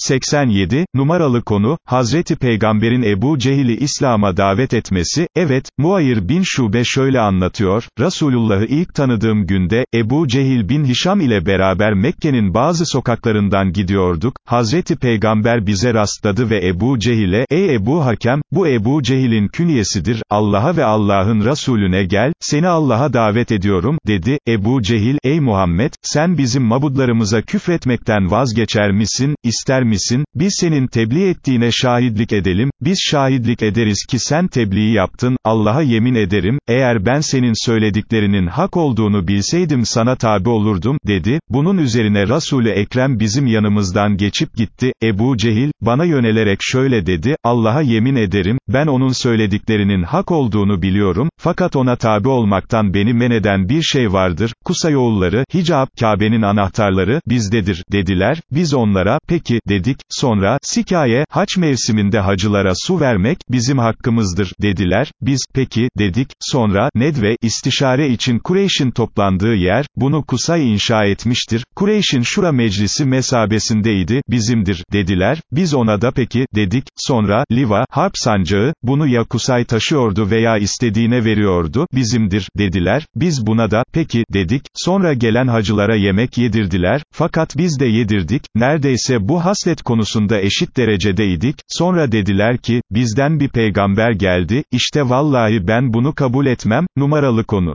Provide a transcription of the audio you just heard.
87, numaralı konu, Hazreti Peygamber'in Ebu Cehil'i İslam'a davet etmesi, evet, Muayir bin Şube şöyle anlatıyor, Resulullah'ı ilk tanıdığım günde, Ebu Cehil bin Hişam ile beraber Mekke'nin bazı sokaklarından gidiyorduk, Hazreti Peygamber bize rastladı ve Ebu Cehil'e, ey Ebu Hakem, bu Ebu Cehil'in künyesidir, Allah'a ve Allah'ın Resulüne gel, seni Allah'a davet ediyorum, dedi, Ebu Cehil, ey Muhammed, sen bizim mabudlarımıza küfretmekten vazgeçer misin, ister misin, biz senin tebliğ ettiğine şahitlik edelim, biz şahitlik ederiz ki sen tebliği yaptın, Allah'a yemin ederim, eğer ben senin söylediklerinin hak olduğunu bilseydim sana tabi olurdum, dedi, bunun üzerine Resul-i Ekrem bizim yanımızdan geçip gitti, Ebu Cehil, bana yönelerek şöyle dedi, Allah'a yemin ederim, ben onun söylediklerinin hak olduğunu biliyorum, fakat ona tabi olmaktan beni men eden bir şey vardır, Kusayoğulları, Hicab, Kabe'nin anahtarları, bizdedir, dediler, biz onlara, peki, dedik, sonra, Sikaye, haç mevsiminde hacılara su vermek, bizim hakkımızdır, dediler, biz, peki, dedik, sonra, Nedve, istişare için Kureyş'in toplandığı yer, bunu Kusay inşa etmiştir, Kureyş'in şura meclisi mesabesindeydi, bizimdir, dediler, biz ona da peki, dedik, sonra, Liva, harp sancağı, bunu ya Kusay taşıyordu veya istediğine veriyordu, bizimdir, dediler, biz buna da, peki, dedik, sonra gelen hacılara yemek yedirdiler, fakat biz de yedirdik, neredeyse bu haslet konusunda eşit derecedeydik, sonra dediler ki, bizden bir peygamber geldi, işte vallahi ben bunu kabul etmem, numaralı konu.